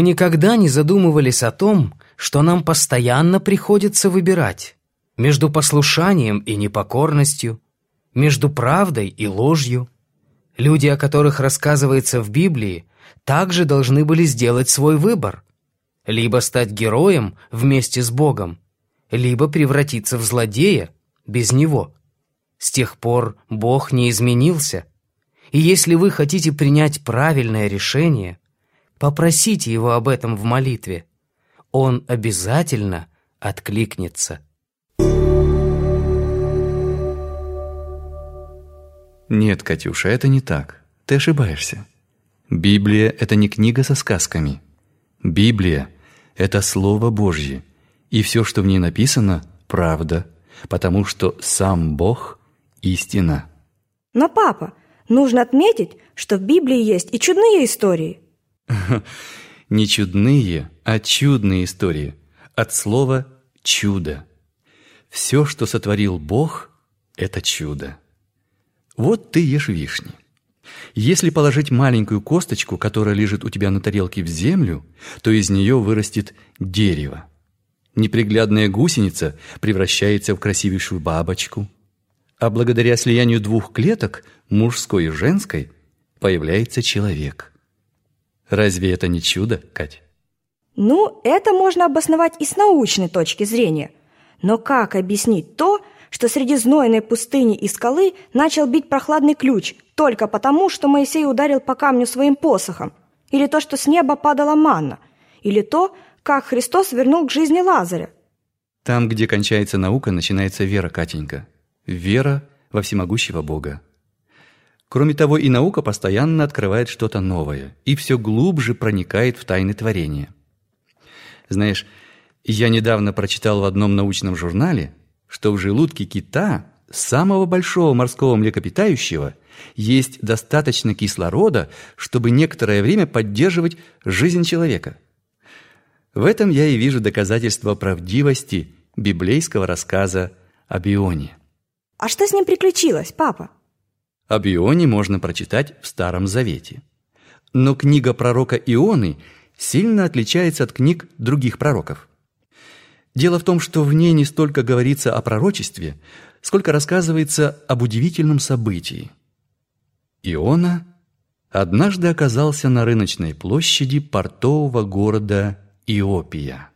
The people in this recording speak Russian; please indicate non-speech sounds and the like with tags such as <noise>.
Вы никогда не задумывались о том, что нам постоянно приходится выбирать между послушанием и непокорностью, между правдой и ложью? Люди, о которых рассказывается в Библии, также должны были сделать свой выбор. Либо стать героем вместе с Богом, либо превратиться в злодея без Него. С тех пор Бог не изменился. И если вы хотите принять правильное решение, попросите Его об этом в молитве. Он обязательно откликнется. Нет, Катюша, это не так. Ты ошибаешься. Библия – это не книга со сказками. Библия – это Слово Божье, и все, что в ней написано – правда, потому что сам Бог – истина. Но, папа, нужно отметить, что в Библии есть и чудные истории. <laughs> Не чудные, а чудные истории. От слова «чудо». Все, что сотворил Бог – это чудо. Вот ты ешь вишни. Если положить маленькую косточку, которая лежит у тебя на тарелке в землю, то из нее вырастет дерево. Неприглядная гусеница превращается в красивейшую бабочку, а благодаря слиянию двух клеток, мужской и женской, появляется человек. Разве это не чудо, Кать? Ну, это можно обосновать и с научной точки зрения. Но как объяснить то, что среди знойной пустыни и скалы начал бить прохладный ключ только потому, что Моисей ударил по камню своим посохом, или то, что с неба падала манна, или то, как Христос вернул к жизни Лазаря. Там, где кончается наука, начинается вера, Катенька. Вера во всемогущего Бога. Кроме того, и наука постоянно открывает что-то новое и все глубже проникает в тайны творения. Знаешь, я недавно прочитал в одном научном журнале, что в желудке кита, самого большого морского млекопитающего, есть достаточно кислорода, чтобы некоторое время поддерживать жизнь человека. В этом я и вижу доказательство правдивости библейского рассказа о Бионе. А что с ним приключилось, папа? О Бионе можно прочитать в Старом Завете. Но книга пророка Ионы сильно отличается от книг других пророков. Дело в том, что в ней не столько говорится о пророчестве, сколько рассказывается об удивительном событии. Иона однажды оказался на рыночной площади портового города Иопия.